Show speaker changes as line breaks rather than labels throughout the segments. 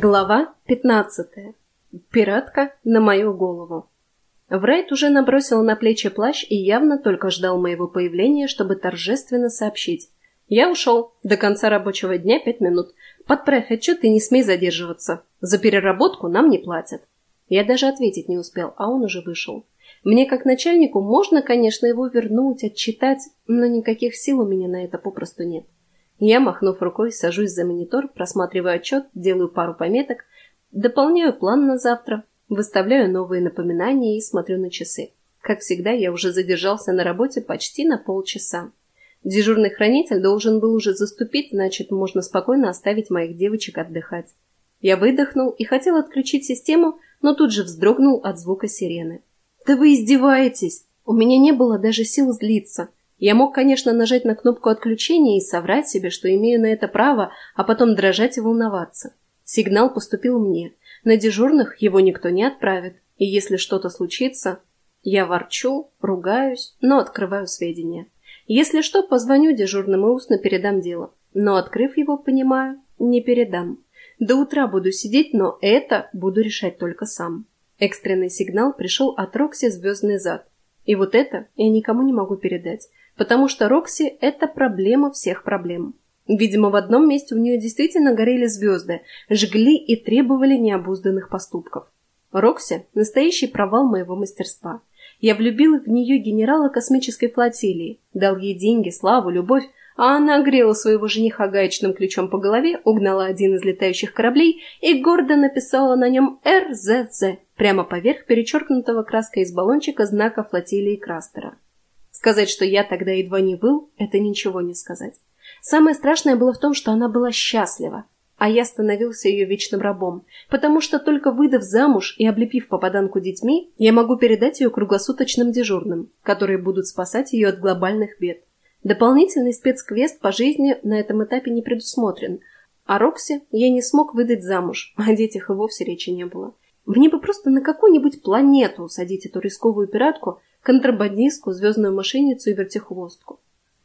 Глава 15. Пиратка на мою голову. Врайт уже набросил на плечи плащ и явно только ждал моего появления, чтобы торжественно сообщить. «Я ушел. До конца рабочего дня пять минут. Подправь отчет и не смей задерживаться. За переработку нам не платят». Я даже ответить не успел, а он уже вышел. Мне, как начальнику, можно, конечно, его вернуть, отчитать, но никаких сил у меня на это попросту нет. Я, махнув рукой, сажусь за монитор, просматриваю отчет, делаю пару пометок, дополняю план на завтра, выставляю новые напоминания и смотрю на часы. Как всегда, я уже задержался на работе почти на полчаса. Дежурный хранитель должен был уже заступить, значит, можно спокойно оставить моих девочек отдыхать. Я выдохнул и хотел отключить систему, но тут же вздрогнул от звука сирены. «Да вы издеваетесь!» У меня не было даже сил злиться – я мог, конечно, нажать на кнопку отключения и соврать себе, что имею на это право, а потом дрожать и волноваться. Сигнал поступил мне. На дежурных его никто не отправит. И если что-то случится, я ворчу, ругаюсь, но открываю сведения. Если что, позвоню дежурным и устно передам дело. Но, открыв его, понимаю, не передам. До утра буду сидеть, но это буду решать только сам. Экстренный сигнал пришел от Рокси «Звездный зад». И вот это я никому не могу передать потому что Рокси – это проблема всех проблем. Видимо, в одном месте у нее действительно горели звезды, жгли и требовали необузданных поступков. Рокси – настоящий провал моего мастерства. Я влюбила в нее генерала космической флотилии, дал ей деньги, славу, любовь, а она огрела своего жениха гаечным ключом по голове, угнала один из летающих кораблей и гордо написала на нем «РЗЗ» прямо поверх перечеркнутого краской из баллончика знака флотилии Крастера. Сказать, что я тогда едва не был, это ничего не сказать. Самое страшное было в том, что она была счастлива, а я становился ее вечным рабом, потому что только выдав замуж и облепив попаданку детьми, я могу передать ее круглосуточным дежурным, которые будут спасать ее от глобальных бед. Дополнительный спецквест по жизни на этом этапе не предусмотрен, а Рокси я не смог выдать замуж, о детях и вовсе речи не было. Мне бы просто на какую-нибудь планету усадить эту рисковую пиратку – контрабандистку, звездную мошенницу и вертихвостку.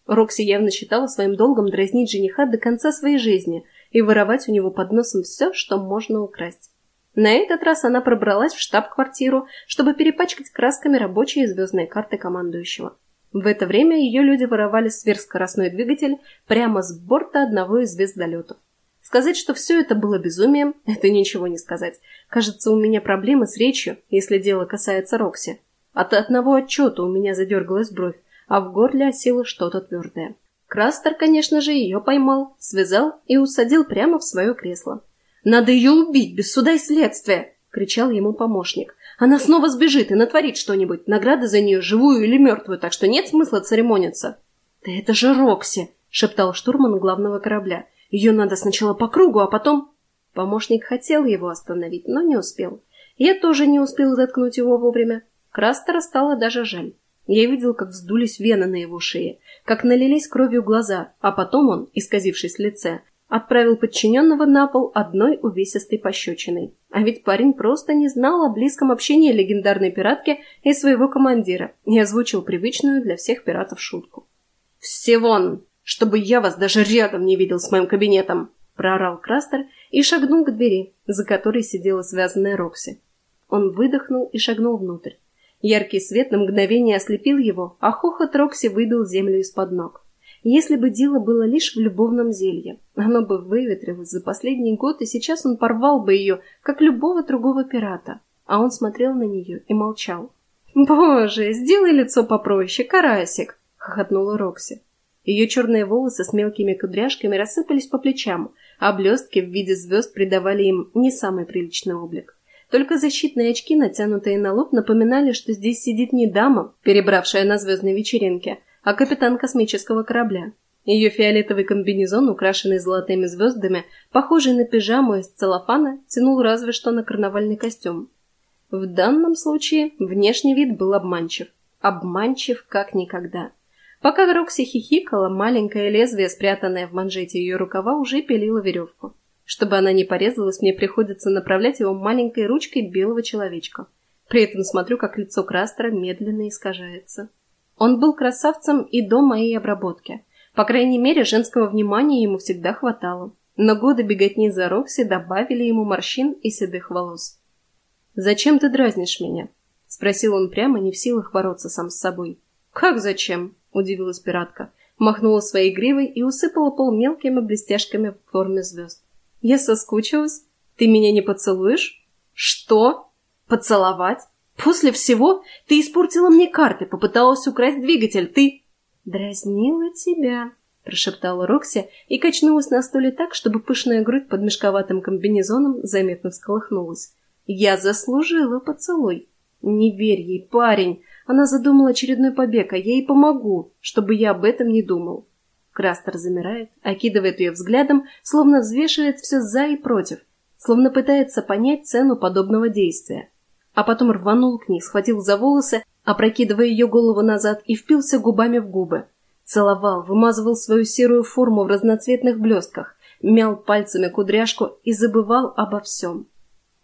Рокси явно считала своим долгом дразнить жениха до конца своей жизни и воровать у него под носом все, что можно украсть. На этот раз она пробралась в штаб-квартиру, чтобы перепачкать красками рабочие звездные карты командующего. В это время ее люди воровали сверхскоростной двигатель прямо с борта одного из звездолетов. Сказать, что все это было безумием, это ничего не сказать. Кажется, у меня проблемы с речью, если дело касается Рокси. От одного отчета у меня задергалась бровь, а в горле осело что-то твердое. Крастер, конечно же, ее поймал, связал и усадил прямо в свое кресло. «Надо ее убить, без суда и следствия!» — кричал ему помощник. «Она снова сбежит и натворит что-нибудь, награда за нее, живую или мертвую, так что нет смысла церемониться». «Да это же Рокси!» — шептал штурман главного корабля. «Ее надо сначала по кругу, а потом...» Помощник хотел его остановить, но не успел. Я тоже не успел заткнуть его вовремя. Крастера стало даже жаль. Я видел, как вздулись вены на его шее, как налились кровью глаза, а потом он, исказившись в лице, отправил подчиненного на пол одной увесистой пощечиной. А ведь парень просто не знал о близком общении легендарной пиратки и своего командира и озвучил привычную для всех пиратов шутку. «Все вон! Чтобы я вас даже рядом не видел с моим кабинетом!» проорал Крастер и шагнул к двери, за которой сидела связанная Рокси. Он выдохнул и шагнул внутрь. Яркий свет на мгновение ослепил его, а хохот Рокси выбил землю из-под ног. Если бы дело было лишь в любовном зелье, оно бы выветрилось за последний год, и сейчас он порвал бы ее, как любого другого пирата. А он смотрел на нее и молчал. «Боже, сделай лицо попроще, карасик!» — хохотнула Рокси. Ее черные волосы с мелкими кудряшками рассыпались по плечам, а блестки в виде звезд придавали им не самый приличный облик. Только защитные очки, натянутые на лоб, напоминали, что здесь сидит не дама, перебравшая на звездной вечеринке, а капитан космического корабля. Ее фиолетовый комбинезон, украшенный золотыми звездами, похожий на пижаму из целлофана, тянул разве что на карнавальный костюм. В данном случае внешний вид был обманчив. Обманчив как никогда. Пока Рокси хихикала, маленькое лезвие, спрятанное в манжете ее рукава, уже пилило веревку. Чтобы она не порезалась, мне приходится направлять его маленькой ручкой белого человечка. При этом смотрю, как лицо Крастера медленно искажается. Он был красавцем и до моей обработки. По крайней мере, женского внимания ему всегда хватало. Но годы беготни за Рокси добавили ему морщин и седых волос. «Зачем ты дразнишь меня?» — спросил он прямо, не в силах бороться сам с собой. «Как зачем?» — удивилась пиратка. Махнула своей гривой и усыпала пол мелкими блестяшками в форме звезд. «Я соскучилась. Ты меня не поцелуешь?» «Что? Поцеловать? После всего ты испортила мне карты, попыталась украсть двигатель, ты...» «Дразнила тебя», — прошептала Рокси и качнулась на стуле так, чтобы пышная грудь под мешковатым комбинезоном заметно всколыхнулась. «Я заслужила поцелуй». «Не верь ей, парень!» Она задумала очередной побег, а я ей помогу, чтобы я об этом не думал. Крастер замирает, окидывает ее взглядом, словно взвешивает все за и против, словно пытается понять цену подобного действия. А потом рванул к ней, схватил за волосы, опрокидывая ее голову назад и впился губами в губы. Целовал, вымазывал свою серую форму в разноцветных блестках, мял пальцами кудряшку и забывал обо всем.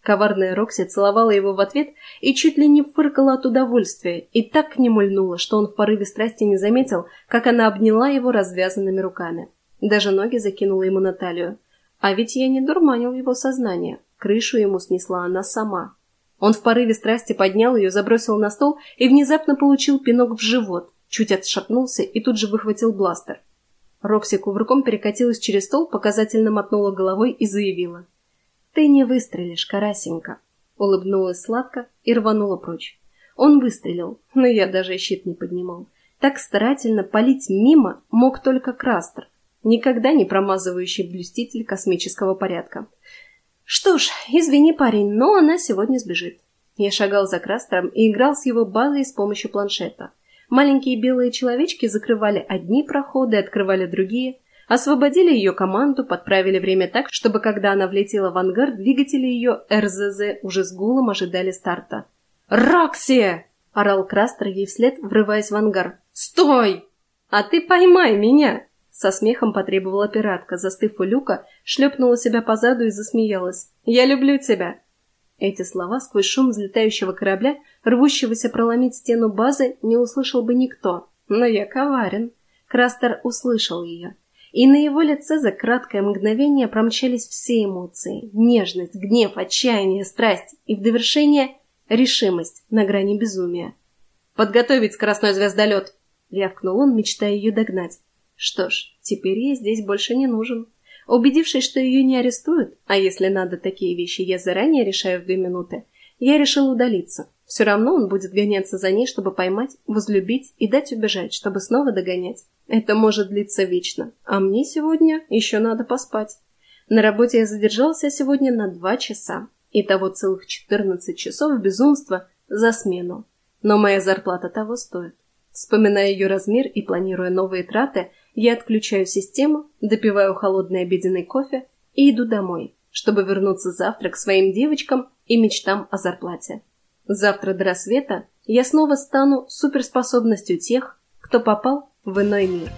Коварная Рокси целовала его в ответ и чуть ли не фыркала от удовольствия, и так к нему льнула, что он в порыве страсти не заметил, как она обняла его развязанными руками. Даже ноги закинула ему на талию. А ведь я не дурманил его сознание. Крышу ему снесла она сама. Он в порыве страсти поднял ее, забросил на стол и внезапно получил пинок в живот, чуть отшатнулся и тут же выхватил бластер. Рокси кувырком перекатилась через стол, показательно мотнула головой и заявила. «Ты не выстрелишь, Карасенька!» Улыбнулась сладко и рванула прочь. Он выстрелил, но я даже щит не поднимал. Так старательно палить мимо мог только Крастер, никогда не промазывающий блюститель космического порядка. Что ж, извини, парень, но она сегодня сбежит. Я шагал за Крастером и играл с его базой с помощью планшета. Маленькие белые человечки закрывали одни проходы, открывали другие, Освободили ее команду, подправили время так, чтобы когда она влетела в ангар, двигатели ее РЗЗ уже с гулом ожидали старта. «Рокси!» — орал Крастер ей вслед, врываясь в ангар. «Стой! А ты поймай меня!» Со смехом потребовала пиратка, застыв у люка, шлепнула себя по заду и засмеялась. «Я люблю тебя!» Эти слова сквозь шум взлетающего корабля, рвущегося проломить стену базы, не услышал бы никто. Но я коварен. Крастер услышал ее и на его лице за краткое мгновение промчались все эмоции – нежность, гнев, отчаяние, страсть и в довершение решимость на грани безумия. «Подготовить скоростной звездолет!» – рявкнул он, мечтая ее догнать. «Что ж, теперь ей здесь больше не нужен». Убедившись, что ее не арестуют, а если надо такие вещи я заранее решаю в две минуты, я решил удалиться. Все равно он будет гоняться за ней, чтобы поймать, возлюбить и дать убежать, чтобы снова догонять. Это может длиться вечно, а мне сегодня еще надо поспать. На работе я задержался сегодня на два часа. Итого целых 14 часов безумства за смену. Но моя зарплата того стоит. Вспоминая ее размер и планируя новые траты, я отключаю систему, допиваю холодный обеденный кофе и иду домой, чтобы вернуться завтра к своим девочкам и мечтам о зарплате. Завтра до рассвета я снова стану суперспособностью тех, кто попал в иной мир.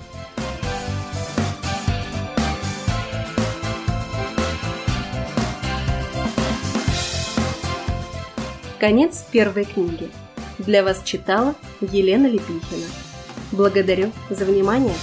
Конец первой книги. Для вас читала Елена Лепихина. Благодарю за внимание.